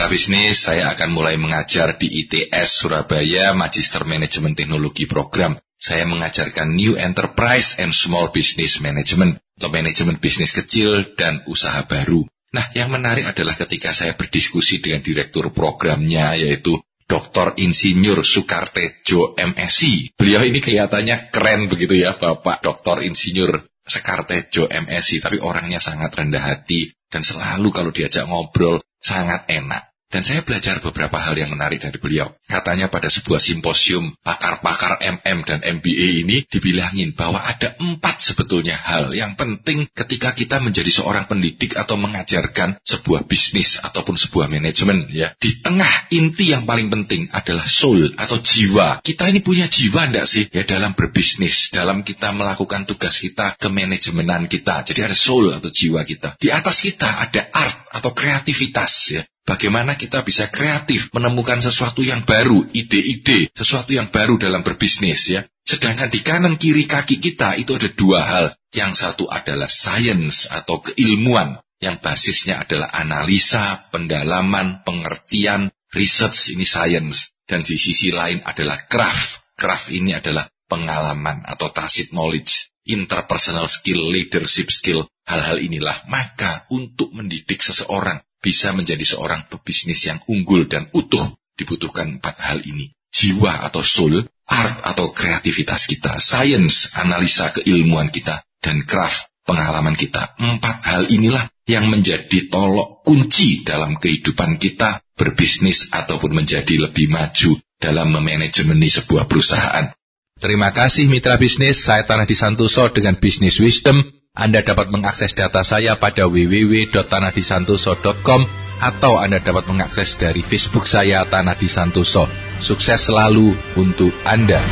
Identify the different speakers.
Speaker 1: Mitra bisnis, saya akan mulai mengajar di ITS Surabaya Magister Manajemen Teknologi Program. Saya mengajarkan New Enterprise and Small Business Management atau manajemen bisnis kecil dan usaha baru. Nah, yang menarik adalah ketika saya berdiskusi dengan direktur programnya yaitu Dr. Insinyur Soekartejo MSI. Beliau ini kelihatannya keren begitu ya, Bapak Dr. Insinyur Soekartejo MSI, tapi orangnya sangat rendah hati dan selalu kalau diajak ngobrol sangat enak. Dan saya belajar beberapa hal yang menarik dari beliau. Katanya pada sebuah simposium pakar-pakar MM dan MBA ini dibilangin bahwa ada empat sebetulnya hal yang penting ketika kita menjadi seorang pendidik atau mengajarkan sebuah bisnis ataupun sebuah manajemen ya. Di tengah inti yang paling penting adalah soul atau jiwa. Kita ini punya jiwa enggak sih ya dalam berbisnis, dalam kita melakukan tugas kita ke manajemenan kita. Jadi ada soul atau jiwa kita. Di atas kita ada art atau kreativitas ya. Bagaimana kita bisa kreatif menemukan sesuatu yang baru, ide-ide, sesuatu yang baru dalam berbisnis ya. Sedangkan di kanan kiri kaki kita itu ada dua hal. Yang satu adalah science atau keilmuan yang basisnya adalah analisa, pendalaman, pengertian, research ini science. Dan di sisi lain adalah craft. Craft ini adalah pengalaman atau tacit knowledge, interpersonal skill, leadership skill. Hal-hal inilah maka untuk mendidik seseorang bisa menjadi seorang pebisnis yang unggul dan utuh dibutuhkan empat hal ini. Jiwa atau soul, art atau kreativitas kita, science, analisa keilmuan kita, dan craft, pengalaman kita. Empat hal inilah yang menjadi tolok kunci dalam kehidupan kita berbisnis ataupun menjadi lebih maju dalam memanajemeni sebuah perusahaan.
Speaker 2: Terima kasih mitra bisnis, saya Tanah Disantoso dengan Business Wisdom anda dapat mengakses data saya pada www.tanahdisantoso.com atau Anda dapat mengakses dari Facebook saya Tanah Disantoso. Sukses selalu untuk Anda.